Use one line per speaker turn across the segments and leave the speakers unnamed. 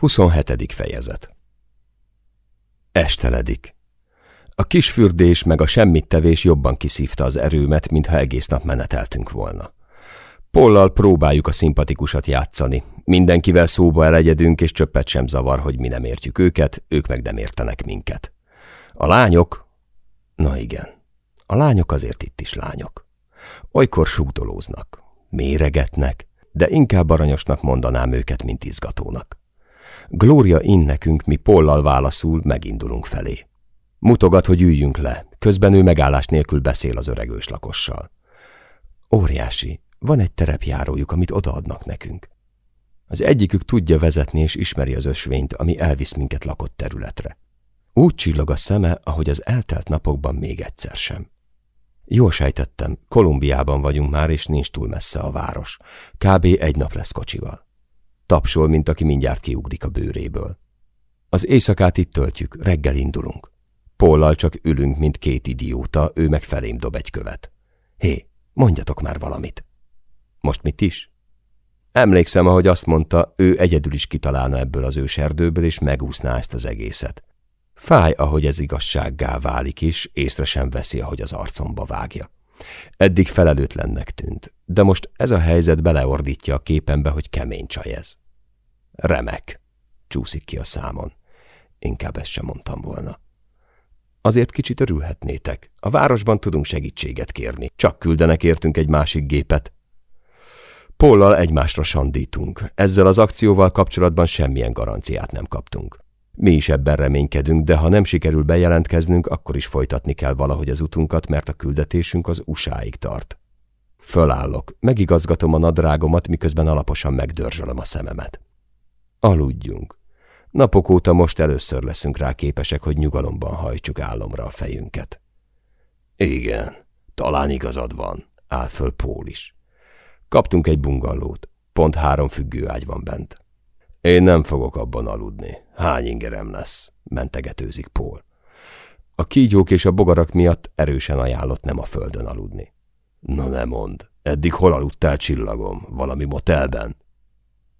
27. fejezet Esteledik. A kisfürdés meg a semmit tevés jobban kiszívta az erőmet, mintha egész nap meneteltünk volna. Pollal próbáljuk a szimpatikusat játszani. Mindenkivel szóba elegyedünk, és csöppet sem zavar, hogy mi nem értjük őket, ők meg nem értenek minket. A lányok... Na igen, a lányok azért itt is lányok. Olykor súgdolóznak, méregetnek, de inkább aranyosnak mondanám őket, mint izgatónak. Glória in nekünk, mi pollal válaszul, megindulunk felé. Mutogat, hogy üljünk le, közben ő megállás nélkül beszél az öregős lakossal. Óriási, van egy terepjárójuk, amit odaadnak nekünk. Az egyikük tudja vezetni és ismeri az ösvényt, ami elvisz minket lakott területre. Úgy csillog a szeme, ahogy az eltelt napokban még egyszer sem. Jól sejtettem, Kolumbiában vagyunk már, és nincs túl messze a város. Kb. egy nap lesz kocsival. Tapsol, mint aki mindjárt kiugrik a bőréből. Az éjszakát itt töltjük, reggel indulunk. Pollal csak ülünk, mint két idióta, ő meg felém dob egy követ. Hé, mondjatok már valamit. Most mit is? Emlékszem, ahogy azt mondta, ő egyedül is kitalálna ebből az őserdőből, és megúszná ezt az egészet. Fáj, ahogy ez igazsággá válik is, észre sem veszi, ahogy az arcomba vágja. Eddig felelőtlennek tűnt, de most ez a helyzet beleordítja a képembe, hogy kemény csaj ez. Remek, csúszik ki a számon. Inkább ezt sem mondtam volna. Azért kicsit örülhetnétek. A városban tudunk segítséget kérni. Csak küldenek értünk egy másik gépet. Pollal egymásra sandítunk. Ezzel az akcióval kapcsolatban semmilyen garanciát nem kaptunk. Mi is ebben reménykedünk, de ha nem sikerül bejelentkeznünk, akkor is folytatni kell valahogy az utunkat, mert a küldetésünk az USA-ig tart. Fölállok, megigazgatom a nadrágomat, miközben alaposan megdörzsölöm a szememet. Aludjunk. Napok óta most először leszünk rá képesek, hogy nyugalomban hajtsuk álomra a fejünket. Igen, talán igazad van, áll föl Pól is. Kaptunk egy bungallót, pont három függőágy van bent. Én nem fogok abban aludni. Hány ingerem lesz? mentegetőzik Pól. A kígyók és a bogarak miatt erősen ajánlott nem a földön aludni. Na ne mond, eddig hol aludtál csillagom? Valami motelben?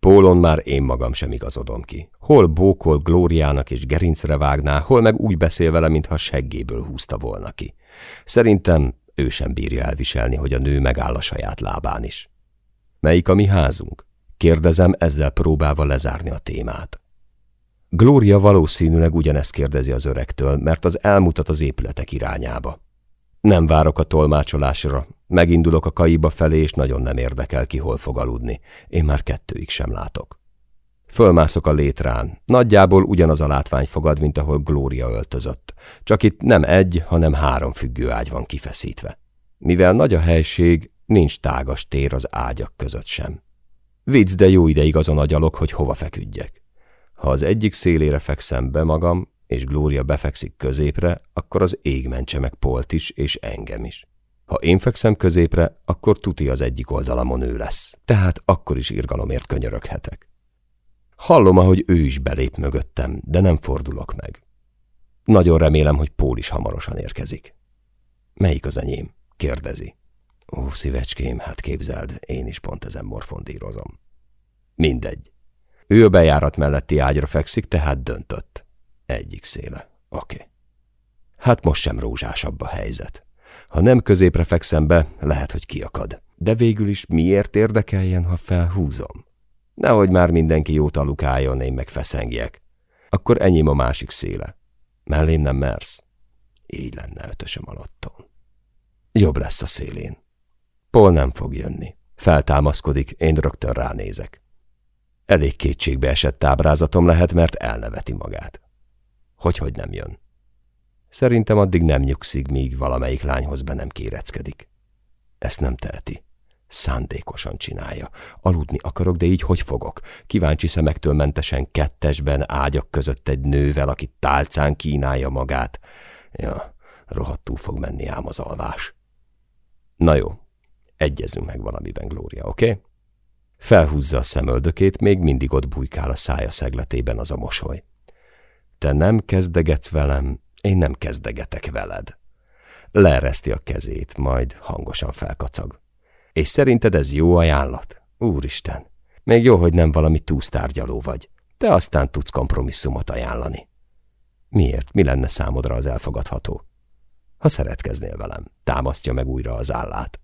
Pólon már én magam sem igazodom ki. Hol bókol Glóriának és gerincre vágná, hol meg úgy beszél vele, mintha seggéből húzta volna ki. Szerintem ő sem bírja elviselni, hogy a nő megáll a saját lábán is. Melyik a mi házunk? Kérdezem, ezzel próbálva lezárni a témát. Glória valószínűleg ugyanezt kérdezi az öregtől, mert az elmutat az épületek irányába. Nem várok a tolmácsolásra. Megindulok a kaiba felé, és nagyon nem érdekel ki, hol fog aludni. Én már kettőig sem látok. Fölmászok a létrán. Nagyjából ugyanaz a látvány fogad, mint ahol Glória öltözött. Csak itt nem egy, hanem három függő ágy van kifeszítve. Mivel nagy a helység, nincs tágas tér az ágyak között sem. Vicc, de jó ideig azon agyalok, hogy hova feküdjek. Ha az egyik szélére fekszem be magam, és Glória befekszik középre, akkor az ég mentse meg Polt is, és engem is. Ha én fekszem középre, akkor tuti az egyik oldalamon ő lesz, tehát akkor is irgalomért könyöröghetek. Hallom, ahogy ő is belép mögöttem, de nem fordulok meg. Nagyon remélem, hogy Pól is hamarosan érkezik. Melyik az enyém? kérdezi. Ó, szívecském, hát képzeld, én is pont ezen morfondírozom. Mindegy. Ő a bejárat melletti ágyra fekszik, tehát döntött. Egyik széle. Oké. Okay. Hát most sem rózsásabb a helyzet. Ha nem középre fekszem be, lehet, hogy kiakad. De végül is miért érdekeljen, ha felhúzom? Nehogy már mindenki jót alukáljon, én meg feszengjek. Akkor enyém a másik széle. Mellém nem mersz? Így lenne ötösöm alatton. Jobb lesz a szélén. Paul nem fog jönni. Feltámaszkodik, én rögtön ránézek. Elég kétségbe esett ábrázatom lehet, mert elneveti magát. Hogy-hogy nem jön. Szerintem addig nem nyugszik, míg valamelyik lányhoz be nem kéreckedik. Ezt nem teheti. Szándékosan csinálja. Aludni akarok, de így hogy fogok? Kíváncsi szemektől mentesen kettesben ágyak között egy nővel, aki tálcán kínálja magát. Ja, rohadtul fog menni ám az alvás. Na jó, egyezünk meg valamiben, Glória, oké? Okay? Felhúzza a szemöldökét, még mindig ott bujkál a szája szegletében az a mosoly. Te nem kezdegetsz velem, én nem kezdegetek veled. Leereszti a kezét, majd hangosan felkacag. És szerinted ez jó ajánlat? Úristen, még jó, hogy nem valami túsztárgyaló vagy. te aztán tudsz kompromisszumot ajánlani. Miért? Mi lenne számodra az elfogadható? Ha szeretkeznél velem, támasztja meg újra az állát.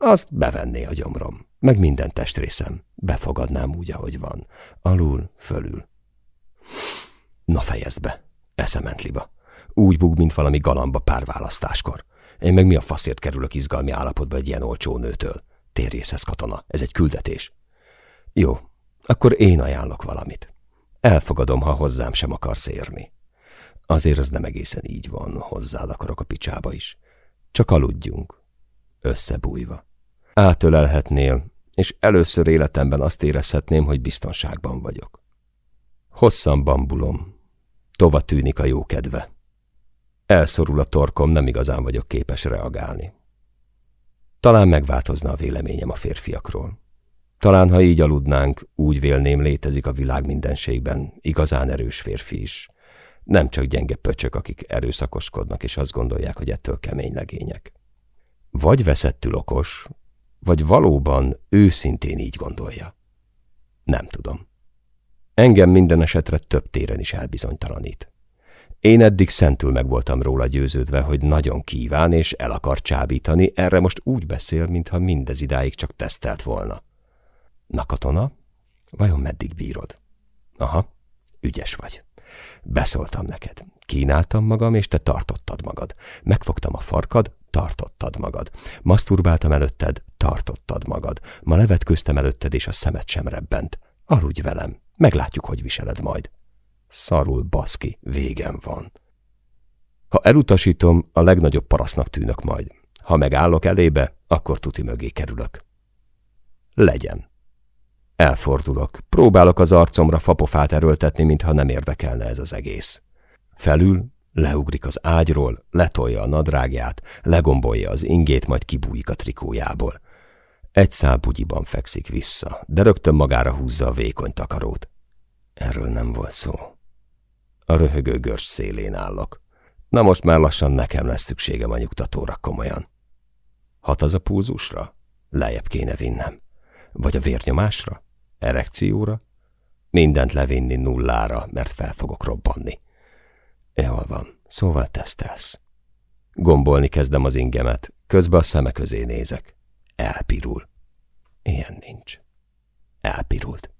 Azt bevenné a gyomrom, meg minden testrészem. Befogadnám úgy, ahogy van. Alul, fölül. Na fejezd be, eszement liba. Úgy bug, mint valami galamba párválasztáskor. Én meg mi a faszért kerülök izgalmi állapotba egy ilyen olcsó nőtől? Térjészhez katona, ez egy küldetés. Jó, akkor én ajánlok valamit. Elfogadom, ha hozzám sem akarsz érni. Azért az nem egészen így van, hozzád akarok a picsába is. Csak aludjunk, összebújva. Átölelhetnél, és először életemben azt érezhetném, hogy biztonságban vagyok. Hosszan bambulom, tova tűnik a jó kedve. Elszorul a torkom, nem igazán vagyok képes reagálni. Talán megváltozna a véleményem a férfiakról. Talán, ha így aludnánk, úgy vélném létezik a világ mindenségben igazán erős férfi is. Nem csak gyenge pöcsök, akik erőszakoskodnak, és azt gondolják, hogy ettől kemény legények. Vagy veszettül okos, vagy valóban őszintén így gondolja. Nem tudom. Engem minden esetre több téren is elbizonytalanít. Én eddig szentül meg voltam róla győződve, hogy nagyon kíván és el akar csábítani, erre most úgy beszél, mintha mindez idáig csak tesztelt volna. Na katona, vajon meddig bírod? Aha, ügyes vagy. Beszóltam neked. Kínáltam magam, és te tartottad magad. Megfogtam a farkad, tartottad magad. Maszturbáltam előtted, tartottad magad. Ma levetkőztem előtted, és a szemed sem rebbent. Aludj velem, meglátjuk, hogy viseled majd. Szarul, baszki, végem van. Ha elutasítom, a legnagyobb parasznak tűnök majd. Ha megállok elébe, akkor tuti mögé kerülök. Legyen. Elfordulok, próbálok az arcomra fapofát erőltetni, mintha nem érdekelne ez az egész. Felül leugrik az ágyról, letolja a nadrágját, legombolja az ingét, majd kibújik a trikójából. Egy szál bugyiban fekszik vissza, de rögtön magára húzza a vékony takarót. Erről nem volt szó. A röhögő görcs szélén állok. Na most már lassan nekem lesz szükségem a nyugtatóra komolyan. Hat az a púzusra? Lejjebb kéne vinnem. Vagy a vérnyomásra? Erekcióra? Mindent levinni nullára, mert fel fogok robbanni. Jól van, szóval tesztelsz. Gombolni kezdem az ingemet, közben a szeme közé nézek. Elpirul. Ilyen nincs. Elpirult.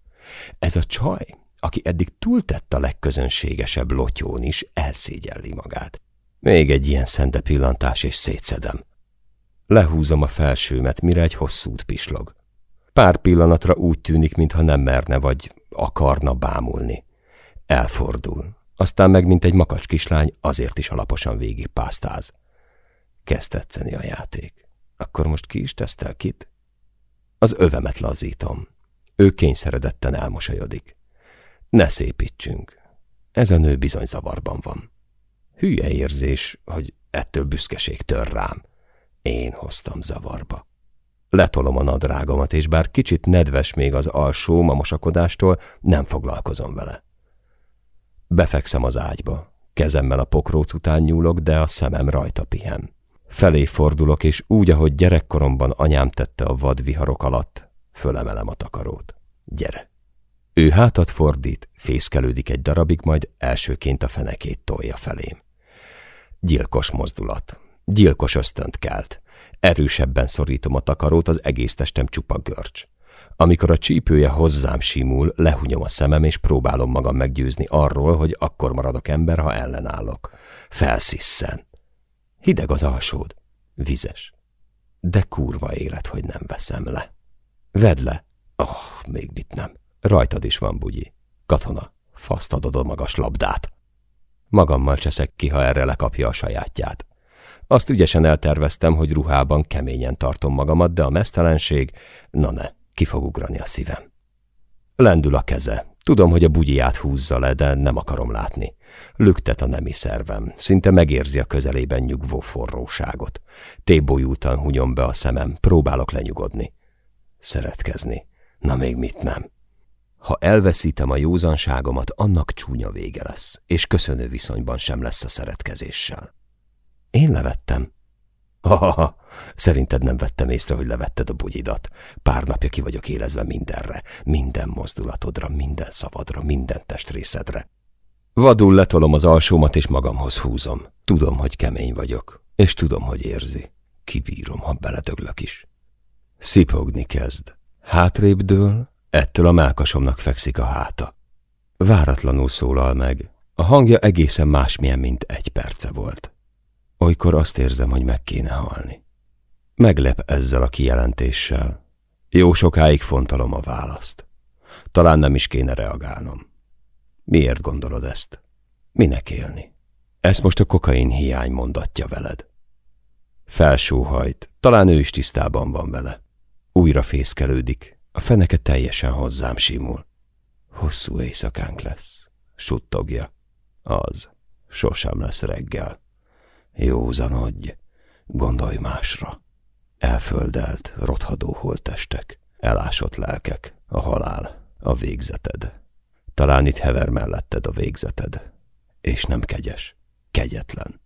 Ez a csaj, aki eddig túltett a legközönségesebb lotyón is, elszégyelli magát. Még egy ilyen szente pillantás, és szétszedem. Lehúzom a felsőmet, mire egy hosszút pislog. Pár pillanatra úgy tűnik, mintha nem merne vagy akarna bámulni. Elfordul, aztán meg, mint egy makacs kislány, azért is alaposan végig pásztáz. Kezd tetszeni a játék. Akkor most ki is tesztel kit? Az övemet lazítom. Ő kényszeredetten elmosolyodik. Ne szépítsünk. Ez a nő bizony zavarban van. Hülye érzés, hogy ettől büszkeség tör rám. Én hoztam zavarba. Letolom a nadrágomat, és bár kicsit nedves még az alsó a mosakodástól, nem foglalkozom vele. Befekszem az ágyba. Kezemmel a pokróc után nyúlok, de a szemem rajta pihen. Felé fordulok, és úgy, ahogy gyerekkoromban anyám tette a vadviharok alatt, fölemelem a takarót. Gyere! Ő hátat fordít, fészkelődik egy darabig, majd elsőként a fenekét tolja felém. Gyilkos mozdulat. Gyilkos ösztönt kelt. Erősebben szorítom a takarót, az egész testem csupa görcs. Amikor a csípője hozzám simul, lehunyom a szemem, és próbálom magam meggyőzni arról, hogy akkor maradok ember, ha ellenállok. Felszisszen. Hideg az alsód. Vizes. De kurva élet, hogy nem veszem le. Vedd le. Oh, még mit nem. Rajtad is van, bugyi. Katona, faszt adod a magas labdát. Magammal cseszek ki, ha erre lekapja a sajátját. Azt ügyesen elterveztem, hogy ruhában keményen tartom magamat, de a mesztelenség, na ne, ki fog ugrani a szívem. Lendül a keze. Tudom, hogy a bugyját húzza le, de nem akarom látni. Lüktet a nemi szervem. Szinte megérzi a közelében nyugvó forróságot. Tébolyultan hunyom be a szemem. Próbálok lenyugodni. Szeretkezni. Na még mit nem. Ha elveszítem a józanságomat, annak csúnya vége lesz, és köszönő viszonyban sem lesz a szeretkezéssel. Én levettem. Ha-ha-ha, szerinted nem vettem észre, hogy levetted a bugyidat. Pár napja ki vagyok élezve mindenre, minden mozdulatodra, minden szavadra, minden testrészedre. Vadul letolom az alsómat, és magamhoz húzom. Tudom, hogy kemény vagyok, és tudom, hogy érzi. Kibírom, ha beledöglök is. Szipogni kezd. Hátrébb dől, ettől a melkasomnak fekszik a háta. Váratlanul szólal meg. A hangja egészen másmilyen, mint egy perce volt. Olykor azt érzem, hogy meg kéne halni. Meglep ezzel a kijelentéssel. Jó sokáig fontolom a választ. Talán nem is kéne reagálnom. Miért gondolod ezt? Minek élni? Ezt most a kokain hiány mondatja veled. Felsóhajt, talán ő is tisztában van vele. Újra fészkelődik, a feneke teljesen hozzám simul. Hosszú éjszakánk lesz, suttogja. Az, sosem lesz reggel. Józanodj, gondolj másra. Elföldelt, rothadó holtestek, elásott lelkek, a halál, a végzeted. Talán itt hever melletted a végzeted. És nem kegyes, kegyetlen.